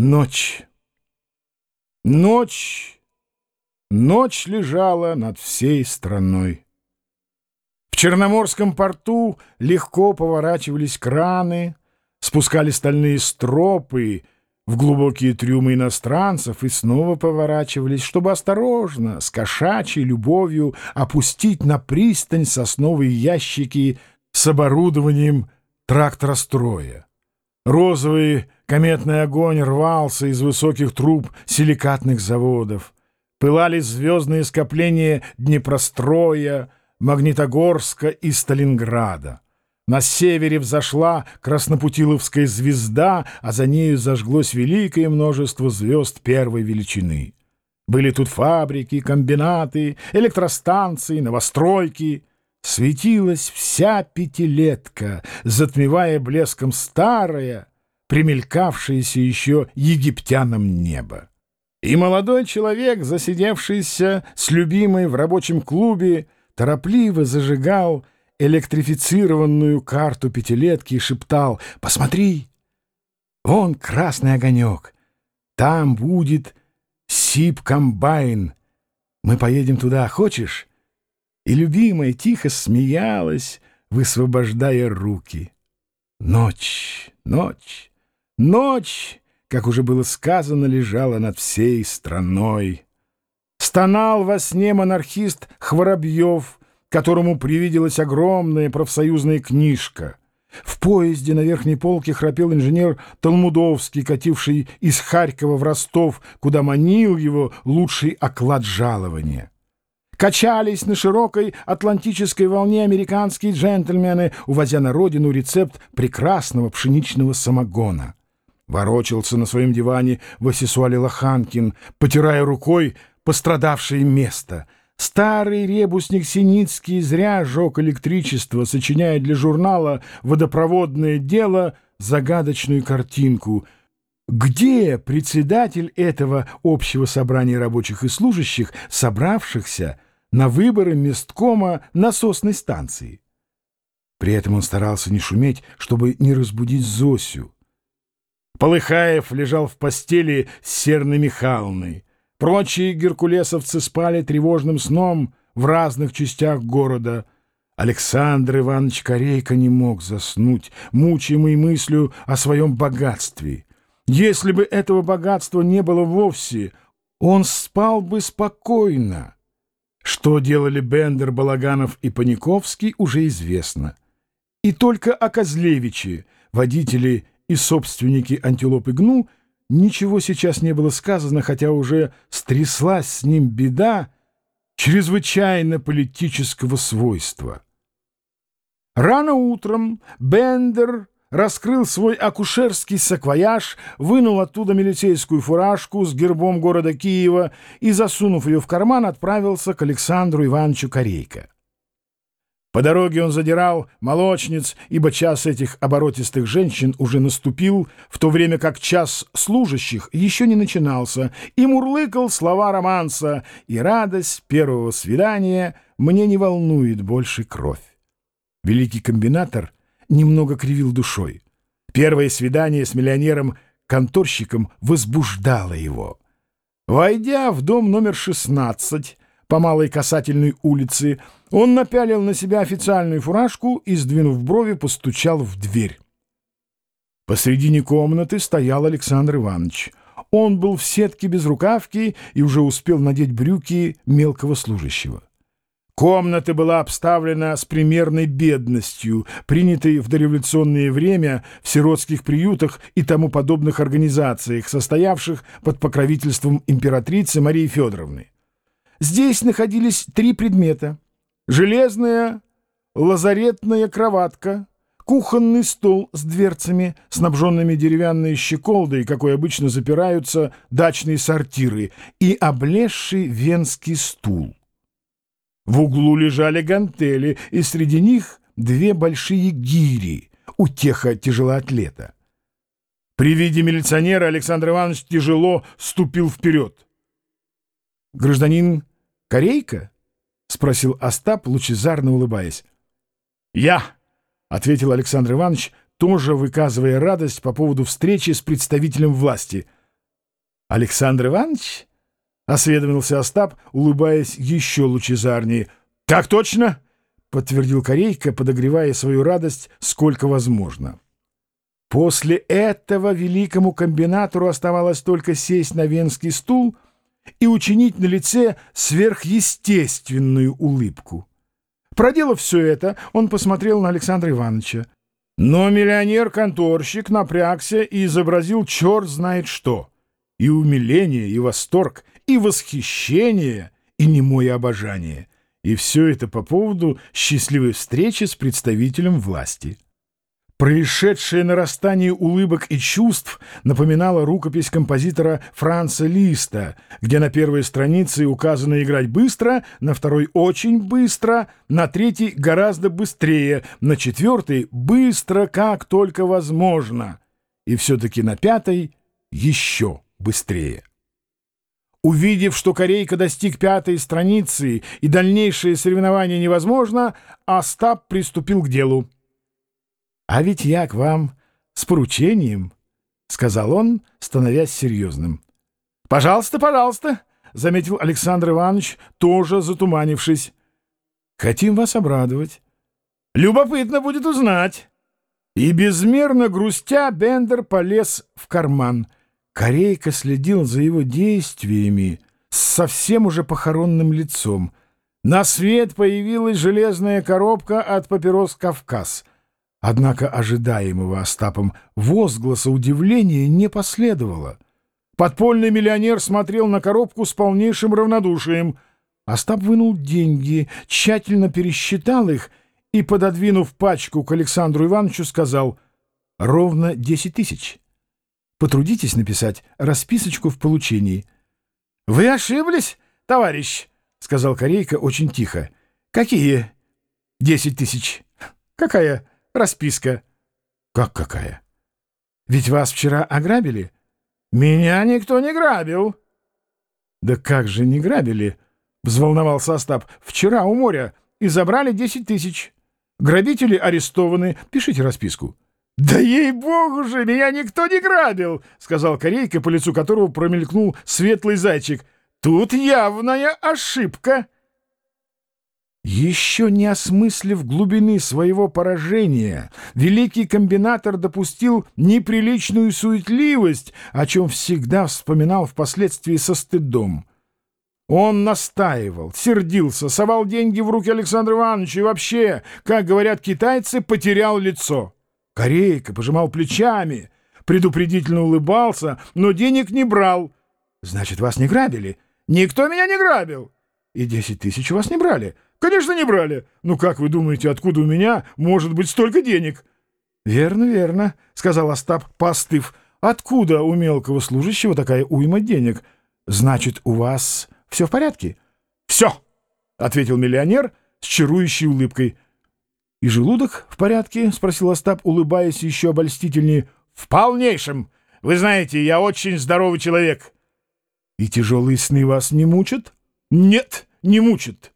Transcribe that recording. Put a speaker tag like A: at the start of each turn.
A: Ночь. Ночь. Ночь лежала над всей страной. В Черноморском порту легко поворачивались краны, спускали стальные стропы в глубокие трюмы иностранцев и снова поворачивались, чтобы осторожно, с кошачьей любовью опустить на пристань сосновые ящики с оборудованием тракторостроя. Розовый кометный огонь рвался из высоких труб силикатных заводов. Пылали звездные скопления Днепростроя, Магнитогорска и Сталинграда. На севере взошла Краснопутиловская звезда, а за нею зажглось великое множество звезд первой величины. Были тут фабрики, комбинаты, электростанции, новостройки. Светилась вся пятилетка, затмевая блеском старое, примелькавшееся еще египтянам небо. И молодой человек, засидевшийся с любимой в рабочем клубе, торопливо зажигал электрифицированную карту пятилетки и шептал «Посмотри! Вон красный огонек! Там будет Сип-комбайн! Мы поедем туда, хочешь?» И любимая тихо смеялась, высвобождая руки. Ночь, ночь, ночь, как уже было сказано, лежала над всей страной. Стонал во сне монархист Хворобьев, которому привиделась огромная профсоюзная книжка. В поезде на верхней полке храпел инженер Талмудовский, кативший из Харькова в Ростов, куда манил его лучший оклад жалования. Качались на широкой атлантической волне американские джентльмены, увозя на родину рецепт прекрасного пшеничного самогона. Ворочался на своем диване Васисуали Лоханкин, потирая рукой пострадавшее место. Старый ребусник Синицкий зря жег электричество, сочиняя для журнала «Водопроводное дело» загадочную картинку — где председатель этого общего собрания рабочих и служащих, собравшихся на выборы месткома насосной станции. При этом он старался не шуметь, чтобы не разбудить Зосю. Полыхаев лежал в постели с Серной Михайловной. Прочие геркулесовцы спали тревожным сном в разных частях города. Александр Иванович Корейко не мог заснуть, мучаемый мыслью о своем богатстве. Если бы этого богатства не было вовсе, он спал бы спокойно. Что делали Бендер, Балаганов и Паниковский, уже известно. И только о Козлевиче, водители и собственники антилопы Гну, ничего сейчас не было сказано, хотя уже стряслась с ним беда чрезвычайно политического свойства. Рано утром Бендер раскрыл свой акушерский саквояж, вынул оттуда милицейскую фуражку с гербом города Киева и, засунув ее в карман, отправился к Александру Ивановичу Корейко. По дороге он задирал молочниц, ибо час этих оборотистых женщин уже наступил, в то время как час служащих еще не начинался, и мурлыкал слова романса, и радость первого свидания мне не волнует больше кровь. Великий комбинатор — немного кривил душой. Первое свидание с миллионером-конторщиком возбуждало его. Войдя в дом номер 16 по Малой Касательной улице, он напялил на себя официальную фуражку и, сдвинув брови, постучал в дверь. Посредине комнаты стоял Александр Иванович. Он был в сетке без рукавки и уже успел надеть брюки мелкого служащего. Комната была обставлена с примерной бедностью, принятой в дореволюционное время в сиротских приютах и тому подобных организациях, состоявших под покровительством императрицы Марии Федоровны. Здесь находились три предмета — железная лазаретная кроватка, кухонный стол с дверцами, снабженными деревянной щеколдой, какой обычно запираются дачные сортиры, и облезший венский стул. В углу лежали гантели, и среди них две большие гири, утеха тяжелоатлета. При виде милиционера Александр Иванович тяжело ступил вперед. «Гражданин Корейка?» — спросил Остап, лучезарно улыбаясь. «Я!» — ответил Александр Иванович, тоже выказывая радость по поводу встречи с представителем власти. Александр Иванович? — осведомился Остап, улыбаясь еще лучезарнее. — Так точно! — подтвердил Корейка, подогревая свою радость сколько возможно. После этого великому комбинатору оставалось только сесть на венский стул и учинить на лице сверхъестественную улыбку. Проделав все это, он посмотрел на Александра Ивановича. Но миллионер-конторщик напрягся и изобразил черт знает что. И умиление, и восторг, и восхищение, и немое обожание. И все это по поводу счастливой встречи с представителем власти. Происшедшее нарастание улыбок и чувств напоминало рукопись композитора Франца Листа, где на первой странице указано играть быстро, на второй очень быстро, на третьей гораздо быстрее, на четвертой быстро, как только возможно, и все-таки на пятой еще быстрее. Увидев, что Корейка достиг пятой страницы и дальнейшее соревнование невозможно, Остап приступил к делу. «А ведь я к вам с поручением», — сказал он, становясь серьезным. «Пожалуйста, пожалуйста», — заметил Александр Иванович, тоже затуманившись. «Хотим вас обрадовать. Любопытно будет узнать». И безмерно грустя Бендер полез в карман. Корейка следил за его действиями с совсем уже похоронным лицом. На свет появилась железная коробка от папирос «Кавказ». Однако ожидаемого Остапом возгласа удивления не последовало. Подпольный миллионер смотрел на коробку с полнейшим равнодушием. Остап вынул деньги, тщательно пересчитал их и, пододвинув пачку к Александру Ивановичу, сказал «Ровно десять тысяч. Потрудитесь написать расписочку в получении». «Вы ошиблись, товарищ», — сказал Корейка очень тихо. «Какие десять тысяч? Какая расписка. Как какая? Ведь вас вчера ограбили? Меня никто не грабил. Да как же не грабили? Взволновался Остап. Вчера у моря и забрали десять тысяч. Грабители арестованы. Пишите расписку. «Да ей-богу же, меня никто не грабил!» — сказал Корейка, по лицу которого промелькнул светлый зайчик. «Тут явная ошибка!» Еще не осмыслив глубины своего поражения, великий комбинатор допустил неприличную суетливость, о чем всегда вспоминал впоследствии со стыдом. Он настаивал, сердился, совал деньги в руки Александра Ивановича и вообще, как говорят китайцы, потерял лицо. Корейка пожимал плечами, предупредительно улыбался, но денег не брал. «Значит, вас не грабили?» «Никто меня не грабил!» «И десять тысяч у вас не брали?» Конечно, не брали. Ну как вы думаете, откуда у меня может быть столько денег? Верно, верно, сказал Остап, постыв. Откуда у мелкого служащего такая уйма денег? Значит, у вас все в порядке? Все, ответил миллионер с чарующей улыбкой. И желудок в порядке? спросил Остап, улыбаясь еще обольстительнее. В полнейшем. Вы знаете, я очень здоровый человек. И тяжелые сны вас не мучат? Нет, не мучат.